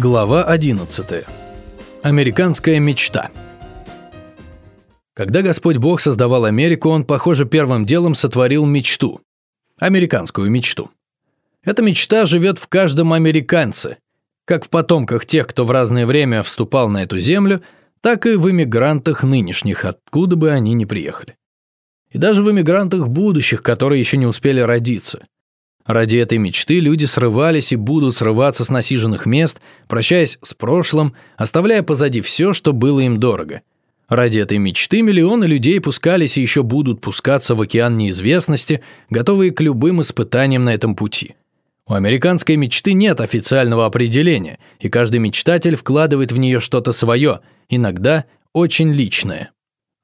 Глава 11. Американская мечта. Когда Господь Бог создавал Америку, Он, похоже, первым делом сотворил мечту. Американскую мечту. Эта мечта живет в каждом американце, как в потомках тех, кто в разное время вступал на эту землю, так и в иммигрантах нынешних, откуда бы они ни приехали. И даже в иммигрантах будущих, которые еще не успели родиться – Ради этой мечты люди срывались и будут срываться с насиженных мест, прощаясь с прошлым, оставляя позади все, что было им дорого. Ради этой мечты миллионы людей пускались и еще будут пускаться в океан неизвестности, готовые к любым испытаниям на этом пути. У американской мечты нет официального определения, и каждый мечтатель вкладывает в нее что-то свое, иногда очень личное.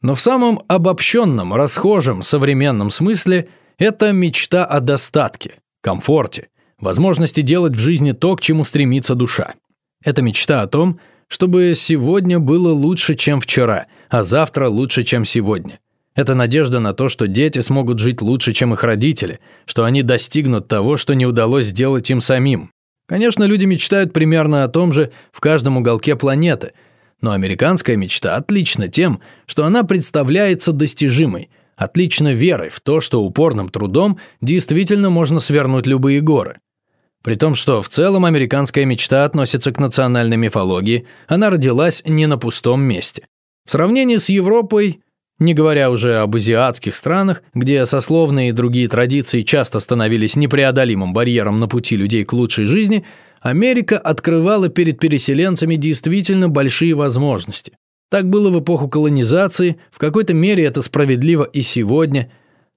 Но в самом обобщенном, расхожем, современном смысле это мечта о достатке – комфорте, возможности делать в жизни то, к чему стремится душа. Это мечта о том, чтобы сегодня было лучше, чем вчера, а завтра лучше, чем сегодня. Это надежда на то, что дети смогут жить лучше, чем их родители, что они достигнут того, что не удалось сделать им самим. Конечно, люди мечтают примерно о том же в каждом уголке планеты, но американская мечта отлична тем, что она представляется достижимой – отлично верой в то, что упорным трудом действительно можно свернуть любые горы. При том, что в целом американская мечта относится к национальной мифологии, она родилась не на пустом месте. В сравнении с Европой, не говоря уже об азиатских странах, где сословные и другие традиции часто становились непреодолимым барьером на пути людей к лучшей жизни, Америка открывала перед переселенцами действительно большие возможности. Так было в эпоху колонизации, в какой-то мере это справедливо и сегодня.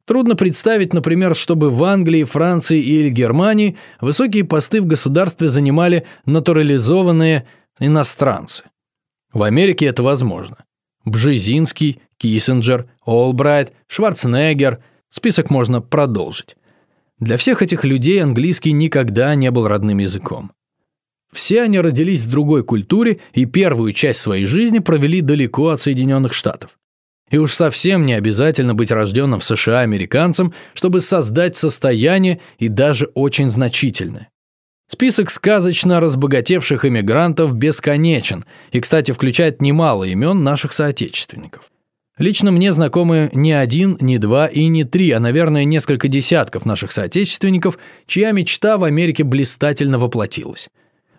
Трудно представить, например, чтобы в Англии, Франции или Германии высокие посты в государстве занимали натурализованные иностранцы. В Америке это возможно. Бжезинский, Киссинджер, Олбрайт, Шварценеггер. Список можно продолжить. Для всех этих людей английский никогда не был родным языком. Все они родились в другой культуре и первую часть своей жизни провели далеко от Соединенных Штатов. И уж совсем не обязательно быть рожденным в США американцем, чтобы создать состояние и даже очень значительное. Список сказочно разбогатевших иммигрантов бесконечен и, кстати, включает немало имен наших соотечественников. Лично мне знакомы не один, не два и не три, а, наверное, несколько десятков наших соотечественников, чья мечта в Америке блистательно воплотилась.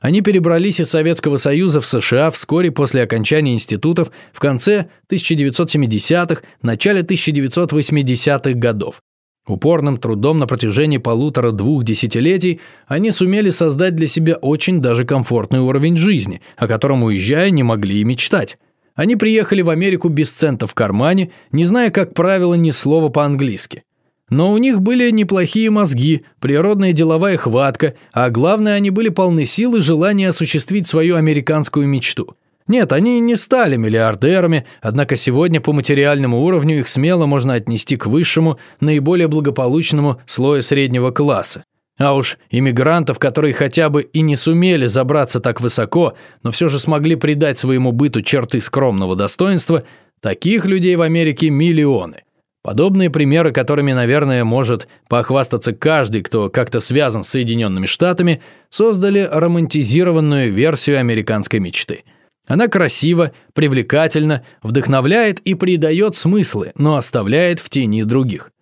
Они перебрались из Советского Союза в США вскоре после окончания институтов в конце 1970-х, начале 1980-х годов. Упорным трудом на протяжении полутора-двух десятилетий они сумели создать для себя очень даже комфортный уровень жизни, о котором, уезжая, не могли и мечтать. Они приехали в Америку без цента в кармане, не зная, как правило, ни слова по-английски. Но у них были неплохие мозги, природная деловая хватка, а главное, они были полны сил и желания осуществить свою американскую мечту. Нет, они не стали миллиардерами, однако сегодня по материальному уровню их смело можно отнести к высшему, наиболее благополучному слою среднего класса. А уж иммигрантов, которые хотя бы и не сумели забраться так высоко, но все же смогли придать своему быту черты скромного достоинства, таких людей в Америке миллионы. Подобные примеры, которыми, наверное, может похвастаться каждый, кто как-то связан с Соединенными Штатами, создали романтизированную версию американской мечты. Она красива, привлекательна, вдохновляет и придает смыслы, но оставляет в тени других.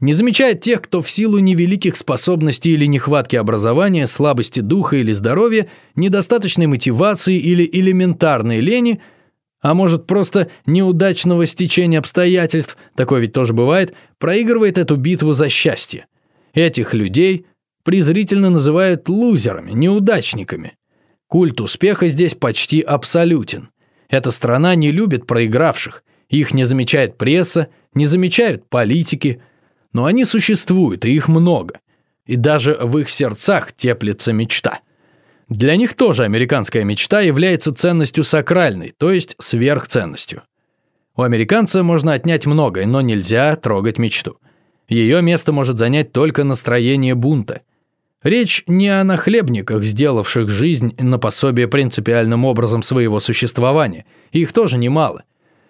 Не замечает тех, кто в силу невеликих способностей или нехватки образования, слабости духа или здоровья, недостаточной мотивации или элементарной лени – а может просто неудачного стечения обстоятельств, такое ведь тоже бывает, проигрывает эту битву за счастье. Этих людей презрительно называют лузерами, неудачниками. Культ успеха здесь почти абсолютен. Эта страна не любит проигравших, их не замечает пресса, не замечают политики, но они существуют, и их много. И даже в их сердцах теплится мечта – для них тоже американская мечта является ценностью сакральной, то есть сверхценностью. У американца можно отнять многое, но нельзя трогать мечту. Ее место может занять только настроение бунта. Речь не о нахлебниках, сделавших жизнь на пособие принципиальным образом своего существования, их тоже немало,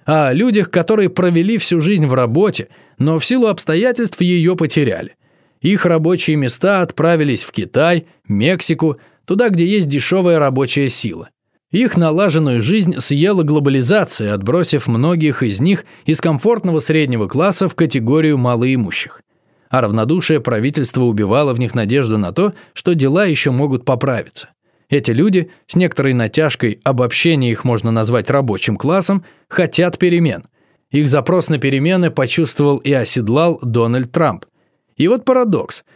а о людях, которые провели всю жизнь в работе, но в силу обстоятельств ее потеряли. Их рабочие места отправились в Китай, Мексику, туда, где есть дешевая рабочая сила. Их налаженную жизнь съела глобализация, отбросив многих из них из комфортного среднего класса в категорию малоимущих. А равнодушие правительства убивало в них надежду на то, что дела еще могут поправиться. Эти люди, с некоторой натяжкой, обобщение их можно назвать рабочим классом, хотят перемен. Их запрос на перемены почувствовал и оседлал Дональд Трамп. И вот парадокс –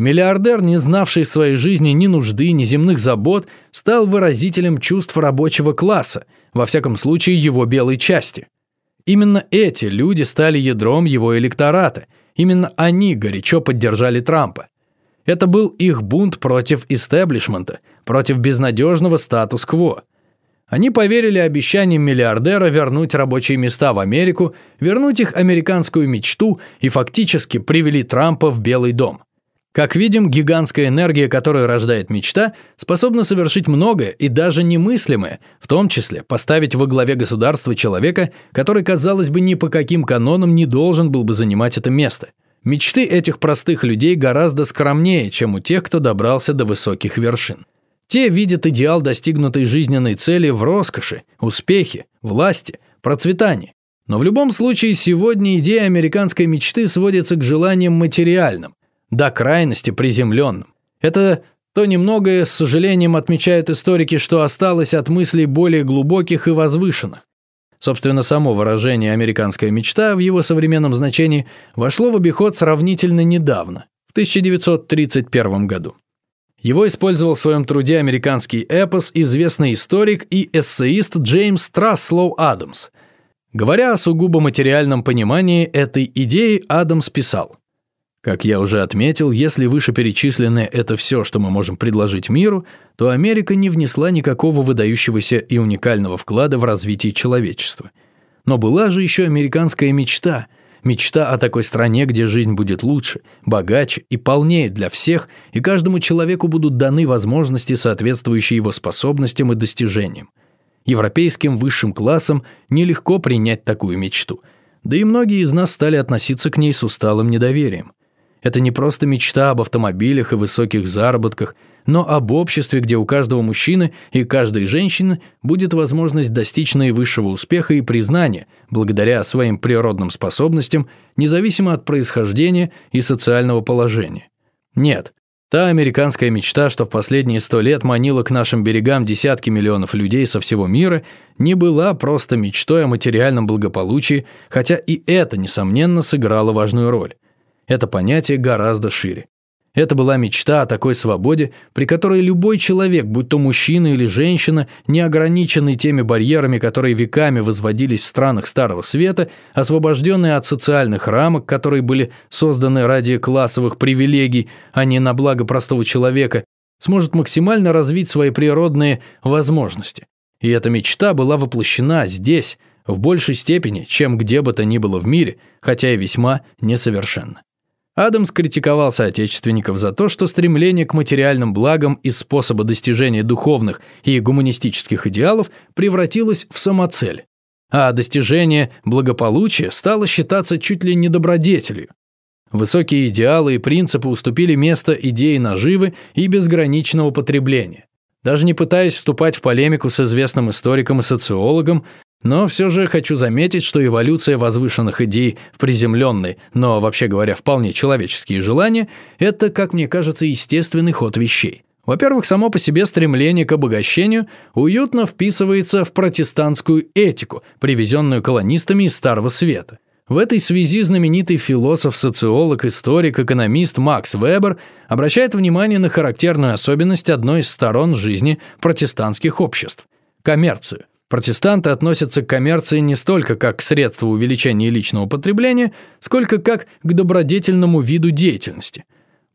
Миллиардер, не знавший в своей жизни ни нужды, ни земных забот, стал выразителем чувств рабочего класса, во всяком случае его белой части. Именно эти люди стали ядром его электората, именно они горячо поддержали Трампа. Это был их бунт против истеблишмента, против безнадежного статус-кво. Они поверили обещаниям миллиардера вернуть рабочие места в Америку, вернуть их американскую мечту и фактически привели Трампа в Белый дом. Как видим, гигантская энергия, которую рождает мечта, способна совершить многое и даже немыслимое, в том числе поставить во главе государства человека, который, казалось бы, ни по каким канонам не должен был бы занимать это место. Мечты этих простых людей гораздо скромнее, чем у тех, кто добрался до высоких вершин. Те видят идеал достигнутой жизненной цели в роскоши, успехе, власти, процветании. Но в любом случае сегодня идея американской мечты сводится к желаниям материальным, до крайности приземленным. Это то немногое, с сожалением отмечают историки, что осталось от мыслей более глубоких и возвышенных. Собственно, само выражение «американская мечта» в его современном значении вошло в обиход сравнительно недавно, в 1931 году. Его использовал в своем труде американский эпос известный историк и эссеист Джеймс Траслоу Адамс. Говоря о сугубо материальном понимании этой идеи, Адамс писал как я уже отметил, если вышеперечисленное – это все, что мы можем предложить миру, то Америка не внесла никакого выдающегося и уникального вклада в развитие человечества. Но была же еще американская мечта – Мечта о такой стране, где жизнь будет лучше, богаче и полнее для всех, и каждому человеку будут даны возможности, соответствующие его способностям и достижениям. Европейским высшим классам нелегко принять такую мечту, да и многие из нас стали относиться к ней с усталым недоверием. Это не просто мечта об автомобилях и высоких заработках, но об обществе, где у каждого мужчины и каждой женщины будет возможность достичь наивысшего успеха и признания благодаря своим природным способностям, независимо от происхождения и социального положения. Нет, та американская мечта, что в последние сто лет манила к нашим берегам десятки миллионов людей со всего мира, не была просто мечтой о материальном благополучии, хотя и это, несомненно, сыграло важную роль. Это понятие гораздо шире. Это была мечта о такой свободе, при которой любой человек, будь то мужчина или женщина, не ограниченный теми барьерами, которые веками возводились в странах Старого Света, освобожденный от социальных рамок, которые были созданы ради классовых привилегий, а не на благо простого человека, сможет максимально развить свои природные возможности. И эта мечта была воплощена здесь, в большей степени, чем где бы то ни было в мире, хотя и весьма несовершенно. Адамс критиковал соотечественников за то, что стремление к материальным благам из способа достижения духовных и гуманистических идеалов превратилось в самоцель, а достижение благополучия стало считаться чуть ли не добродетелью. Высокие идеалы и принципы уступили место идее наживы и безграничного потребления. Даже не пытаясь вступать в полемику с известным историком и социологом, но все же хочу заметить, что эволюция возвышенных идей в приземленные, но, вообще говоря, вполне человеческие желания – это, как мне кажется, естественный ход вещей. Во-первых, само по себе стремление к обогащению уютно вписывается в протестантскую этику, привезенную колонистами из Старого Света. В этой связи знаменитый философ, социолог, историк, экономист Макс Вебер обращает внимание на характерную особенность одной из сторон жизни протестантских обществ – коммерцию. Протестанты относятся к коммерции не столько как к средству увеличения личного потребления, сколько как к добродетельному виду деятельности.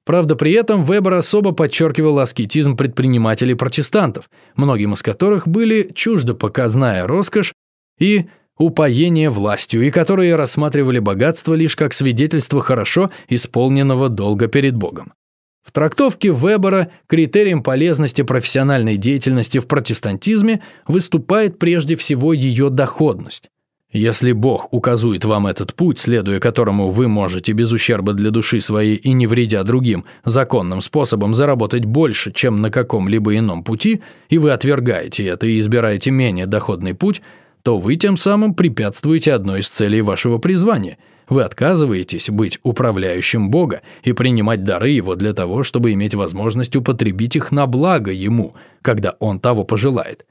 Правда, при этом Вебер особо подчеркивал аскетизм предпринимателей-протестантов, многим из которых были чуждо показная роскошь и упоение властью, и которые рассматривали богатство лишь как свидетельство хорошо исполненного долга перед Богом. В трактовке Вебера критерием полезности профессиональной деятельности в протестантизме выступает прежде всего ее доходность. Если Бог указует вам этот путь, следуя которому вы можете без ущерба для души своей и не вредя другим законным способом заработать больше, чем на каком-либо ином пути, и вы отвергаете это и избираете менее доходный путь, то вы тем самым препятствуете одной из целей вашего призвания. Вы отказываетесь быть управляющим Бога и принимать дары Его для того, чтобы иметь возможность употребить их на благо Ему, когда Он того пожелает.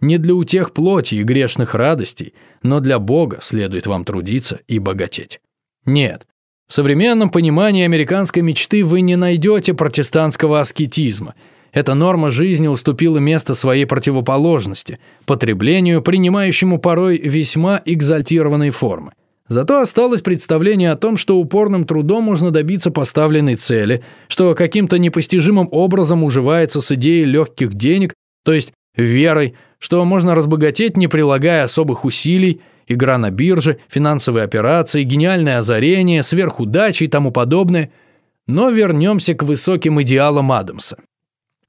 Не для утех плоти и грешных радостей, но для Бога следует вам трудиться и богатеть. Нет, в современном понимании американской мечты вы не найдете протестантского аскетизма. Эта норма жизни уступила место своей противоположности – потреблению, принимающему порой весьма экзальтированные формы. Зато осталось представление о том, что упорным трудом можно добиться поставленной цели, что каким-то непостижимым образом уживается с идеей легких денег, то есть верой, что можно разбогатеть, не прилагая особых усилий, игра на бирже, финансовые операции, гениальное озарение, сверхудачи и тому подобное. Но вернемся к высоким идеалам Адамса.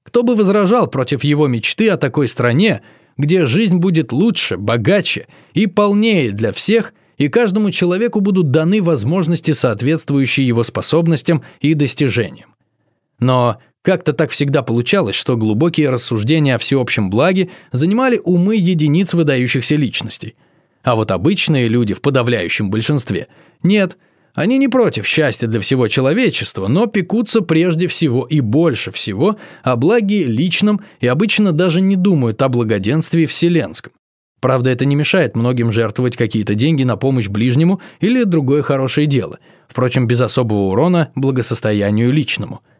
Кто бы возражал против его мечты о такой стране, где жизнь будет лучше, богаче и полнее для всех, и каждому человеку будут даны возможности, соответствующие его способностям и достижениям. Но как-то так всегда получалось, что глубокие рассуждения о всеобщем благе занимали умы единиц выдающихся личностей. А вот обычные люди в подавляющем большинстве – нет, они не против счастья для всего человечества, но пекутся прежде всего и больше всего о благе личном и обычно даже не думают о благоденствии вселенском. Правда, это не мешает многим жертвовать какие-то деньги на помощь ближнему или другое хорошее дело, впрочем, без особого урона благосостоянию личному –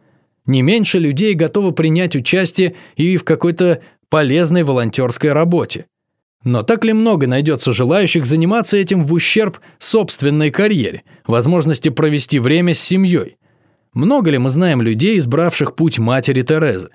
не меньше людей готовы принять участие и в какой-то полезной волонтерской работе. Но так ли много найдется желающих заниматься этим в ущерб собственной карьере, возможности провести время с семьей? Много ли мы знаем людей, избравших путь матери Терезы?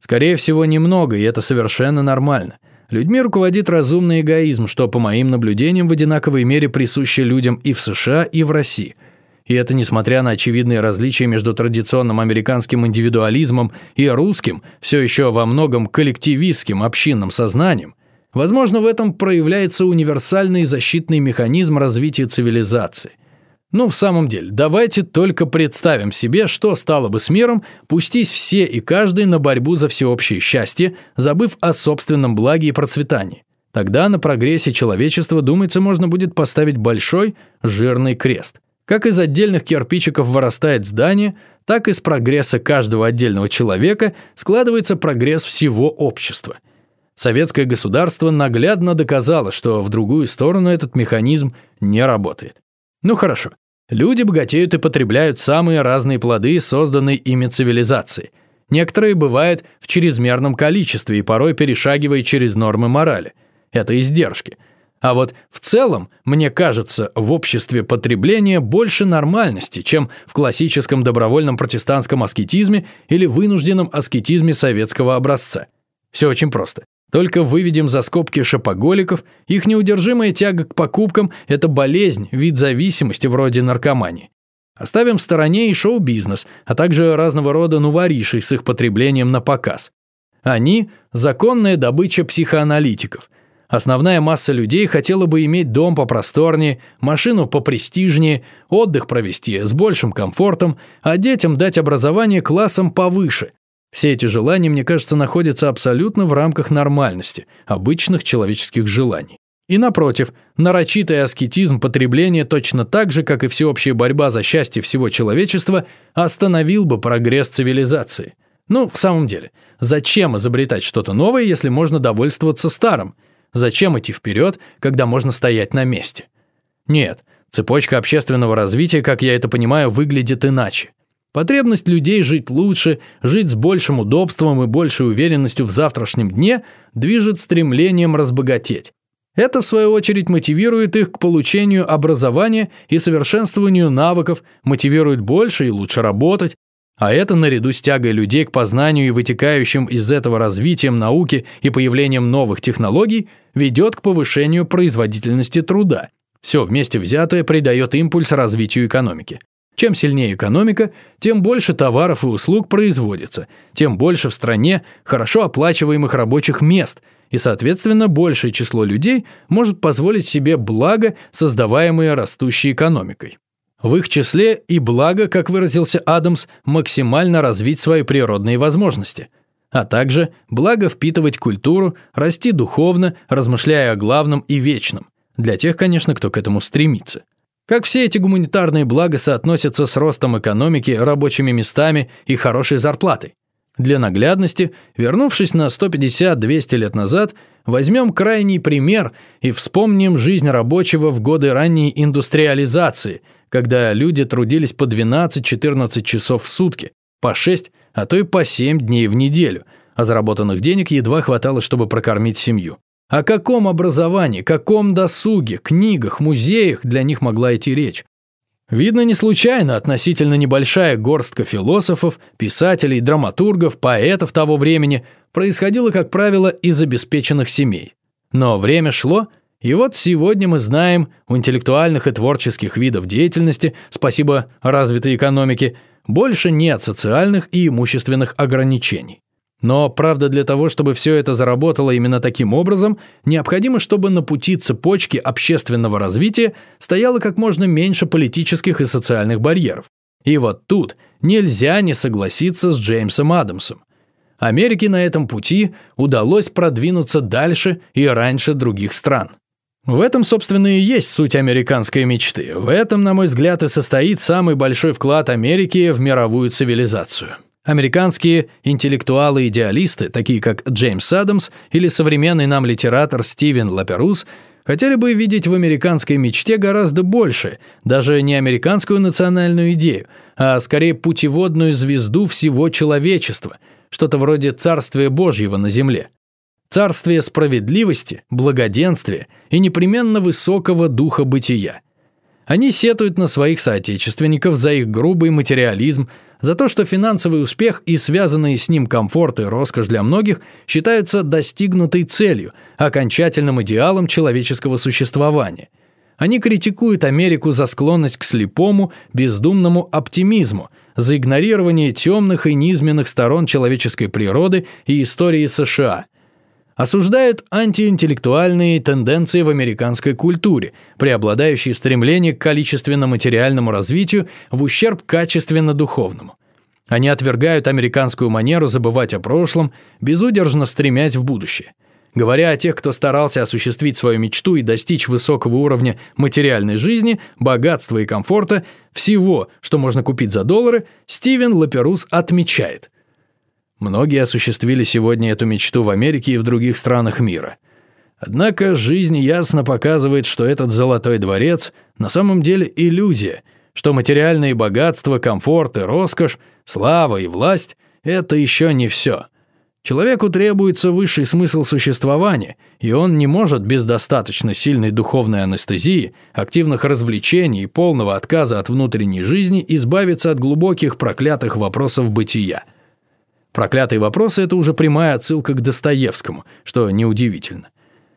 Скорее всего, немного, и это совершенно нормально. Людьми руководит разумный эгоизм, что, по моим наблюдениям, в одинаковой мере присуще людям и в США, и в России – и это несмотря на очевидные различия между традиционным американским индивидуализмом и русским, все еще во многом коллективистским общинным сознанием. Возможно, в этом проявляется универсальный защитный механизм развития цивилизации. Ну, в самом деле, давайте только представим себе, что стало бы с миром, пустись все и каждый на борьбу за всеобщее счастье, забыв о собственном благе и процветании. Тогда на прогрессе человечества, думается, можно будет поставить большой жирный крест. Как из отдельных кирпичиков вырастает здание, так из прогресса каждого отдельного человека складывается прогресс всего общества. Советское государство наглядно доказало, что в другую сторону этот механизм не работает. Ну хорошо, люди богатеют и потребляют самые разные плоды созданной ими цивилизации. Некоторые бывают в чрезмерном количестве и порой перешагивая через нормы морали. Это издержки – а вот в целом, мне кажется, в обществе потребления больше нормальности, чем в классическом добровольном протестантском аскетизме или вынужденном аскетизме советского образца. Все очень просто. Только выведем за скобки шопоголиков, их неудержимая тяга к покупкам – это болезнь, вид зависимости вроде наркомании. Оставим в стороне и шоу-бизнес, а также разного рода нуворишей с их потреблением на показ. Они – законная добыча психоаналитиков – Основная масса людей хотела бы иметь дом попросторнее, машину попрестижнее, отдых провести с большим комфортом, а детям дать образование классом повыше. Все эти желания, мне кажется, находятся абсолютно в рамках нормальности, обычных человеческих желаний. И напротив, нарочитый аскетизм потребления точно так же, как и всеобщая борьба за счастье всего человечества, остановил бы прогресс цивилизации. Ну, в самом деле, зачем изобретать что-то новое, если можно довольствоваться старым? Зачем идти вперед, когда можно стоять на месте? Нет, цепочка общественного развития, как я это понимаю, выглядит иначе. Потребность людей жить лучше, жить с большим удобством и большей уверенностью в завтрашнем дне движет стремлением разбогатеть. Это, в свою очередь, мотивирует их к получению образования и совершенствованию навыков, мотивирует больше и лучше работать, а это, наряду с тягой людей к познанию и вытекающим из этого развитием науки и появлением новых технологий, ведет к повышению производительности труда. Все вместе взятое придает импульс развитию экономики. Чем сильнее экономика, тем больше товаров и услуг производится, тем больше в стране хорошо оплачиваемых рабочих мест, и, соответственно, большее число людей может позволить себе благо, создаваемые растущей экономикой. В их числе и благо, как выразился Адамс, максимально развить свои природные возможности, а также благо впитывать культуру, расти духовно, размышляя о главном и вечном, для тех, конечно, кто к этому стремится. Как все эти гуманитарные блага соотносятся с ростом экономики, рабочими местами и хорошей зарплатой? Для наглядности, вернувшись на 150-200 лет назад, возьмем крайний пример и вспомним жизнь рабочего в годы ранней индустриализации, когда люди трудились по 12-14 часов в сутки, по 6, а то и по 7 дней в неделю, а заработанных денег едва хватало, чтобы прокормить семью. О каком образовании, каком досуге, книгах, музеях для них могла идти речь? Видно, не случайно относительно небольшая горстка философов, писателей, драматургов, поэтов того времени происходила, как правило, из обеспеченных семей. Но время шло, и вот сегодня мы знаем, у интеллектуальных и творческих видов деятельности, спасибо развитой экономике, больше нет социальных и имущественных ограничений. Но, правда, для того, чтобы все это заработало именно таким образом, необходимо, чтобы на пути цепочки общественного развития стояло как можно меньше политических и социальных барьеров. И вот тут нельзя не согласиться с Джеймсом Адамсом. Америке на этом пути удалось продвинуться дальше и раньше других стран. В этом, собственно, и есть суть американской мечты. В этом, на мой взгляд, и состоит самый большой вклад Америки в мировую цивилизацию. Американские интеллектуалы-идеалисты, такие как Джеймс Адамс или современный нам литератор Стивен Лаперус, хотели бы видеть в американской мечте гораздо больше, даже не американскую национальную идею, а скорее путеводную звезду всего человечества, что-то вроде Царствия Божьего на земле. Царствие справедливости, благоденствия и непременно высокого духа бытия. Они сетуют на своих соотечественников за их грубый материализм, за то, что финансовый успех и связанные с ним комфорт и роскошь для многих считаются достигнутой целью, окончательным идеалом человеческого существования. Они критикуют Америку за склонность к слепому, бездумному оптимизму, за игнорирование темных и низменных сторон человеческой природы и истории США – осуждают антиинтеллектуальные тенденции в американской культуре, преобладающие стремление к количественно-материальному развитию в ущерб качественно-духовному. Они отвергают американскую манеру забывать о прошлом, безудержно стремясь в будущее. Говоря о тех, кто старался осуществить свою мечту и достичь высокого уровня материальной жизни, богатства и комфорта, всего, что можно купить за доллары, Стивен Лаперус отмечает. Многие осуществили сегодня эту мечту в Америке и в других странах мира. Однако жизнь ясно показывает, что этот золотой дворец на самом деле иллюзия, что материальные богатства, комфорт и роскошь, слава и власть – это еще не все. Человеку требуется высший смысл существования, и он не может без достаточно сильной духовной анестезии, активных развлечений и полного отказа от внутренней жизни избавиться от глубоких проклятых вопросов бытия – Проклятые вопросы – это уже прямая отсылка к Достоевскому, что неудивительно.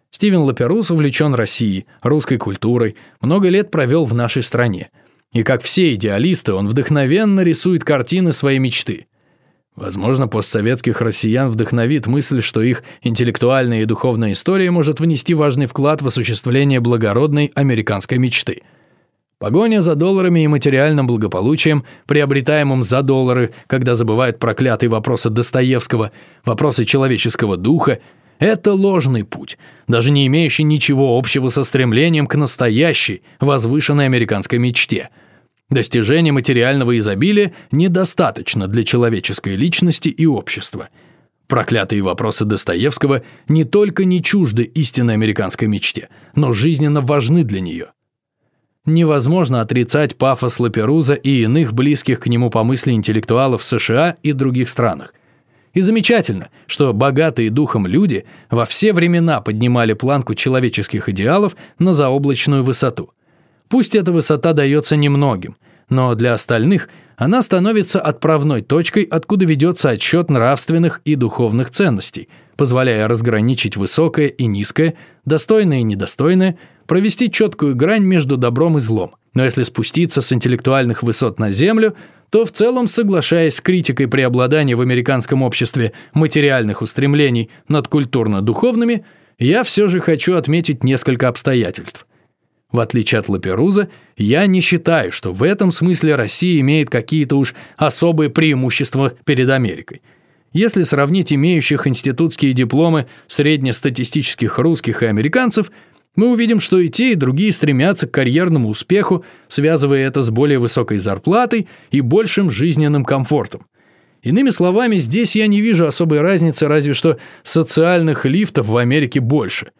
Стивен Лаперус увлечен Россией, русской культурой, много лет провел в нашей стране. И как все идеалисты, он вдохновенно рисует картины своей мечты. Возможно, постсоветских россиян вдохновит мысль, что их интеллектуальная и духовная история может внести важный вклад в осуществление благородной американской мечты – Погоня за долларами и материальным благополучием, приобретаемым за доллары, когда забывают проклятые вопросы Достоевского, вопросы человеческого духа, это ложный путь, даже не имеющий ничего общего со стремлением к настоящей, возвышенной американской мечте. Достижение материального изобилия недостаточно для человеческой личности и общества. Проклятые вопросы Достоевского не только не чужды истинной американской мечте, но жизненно важны для нее. Невозможно отрицать пафос Лаперуза и иных близких к нему по мысли интеллектуалов США и других странах. И замечательно, что богатые духом люди во все времена поднимали планку человеческих идеалов на заоблачную высоту. Пусть эта высота дается немногим, но для остальных она становится отправной точкой, откуда ведется отсчет нравственных и духовных ценностей, позволяя разграничить высокое и низкое, достойное и недостойное, провести четкую грань между добром и злом. Но если спуститься с интеллектуальных высот на землю, то в целом, соглашаясь с критикой преобладания в американском обществе материальных устремлений над культурно-духовными, я все же хочу отметить несколько обстоятельств. В отличие от Лаперуза, я не считаю, что в этом смысле Россия имеет какие-то уж особые преимущества перед Америкой. Если сравнить имеющих институтские дипломы среднестатистических русских и американцев – мы увидим, что и те, и другие стремятся к карьерному успеху, связывая это с более высокой зарплатой и большим жизненным комфортом. Иными словами, здесь я не вижу особой разницы, разве что социальных лифтов в Америке больше.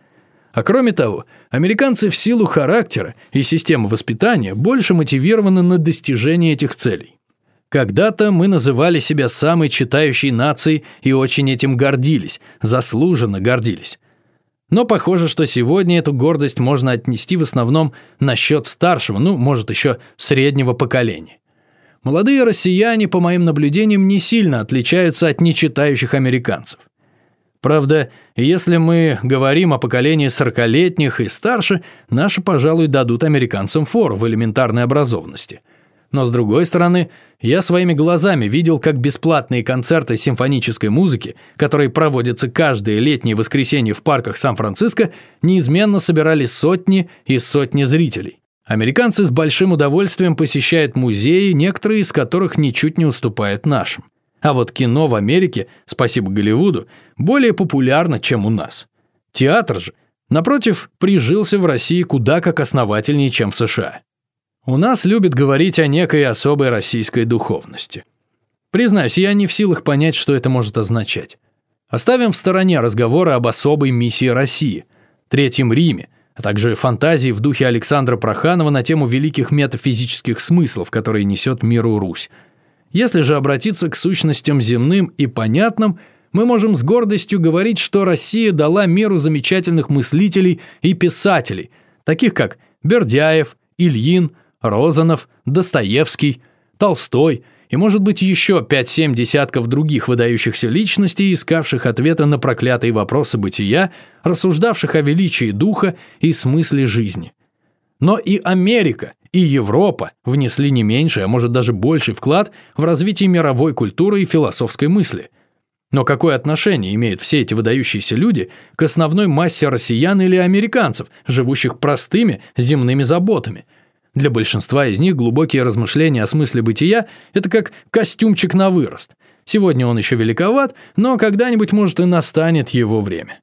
А кроме того, американцы в силу характера и системы воспитания больше мотивированы на достижение этих целей. Когда-то мы называли себя самой читающей нацией и очень этим гордились, заслуженно гордились. Но похоже, что сегодня эту гордость можно отнести в основном на счет старшего, ну, может, еще среднего поколения. Молодые россияне, по моим наблюдениям, не сильно отличаются от нечитающих американцев. Правда, если мы говорим о поколении сорокалетних и старше, наши, пожалуй, дадут американцам фору в элементарной образованности – но с другой стороны, я своими глазами видел, как бесплатные концерты симфонической музыки, которые проводятся каждое летнее воскресенье в парках Сан-Франциско, неизменно собирали сотни и сотни зрителей. Американцы с большим удовольствием посещают музеи, некоторые из которых ничуть не уступают нашим. А вот кино в Америке, спасибо Голливуду, более популярно, чем у нас. Театр же, напротив, прижился в России куда как основательнее, чем в США. У нас любят говорить о некой особой российской духовности. Признаюсь, я не в силах понять, что это может означать. Оставим в стороне разговоры об особой миссии России, Третьем Риме, а также фантазии в духе Александра Проханова на тему великих метафизических смыслов, которые несет миру Русь. Если же обратиться к сущностям земным и понятным, мы можем с гордостью говорить, что Россия дала миру замечательных мыслителей и писателей, таких как Бердяев, Ильин, Розанов, Достоевский, Толстой и, может быть, еще 5-7 десятков других выдающихся личностей, искавших ответа на проклятые вопросы бытия, рассуждавших о величии духа и смысле жизни. Но и Америка, и Европа внесли не меньший, а может даже больший вклад в развитие мировой культуры и философской мысли. Но какое отношение имеют все эти выдающиеся люди к основной массе россиян или американцев, живущих простыми земными заботами – для большинства из них глубокие размышления о смысле бытия – это как костюмчик на вырост. Сегодня он еще великоват, но когда-нибудь, может, и настанет его время.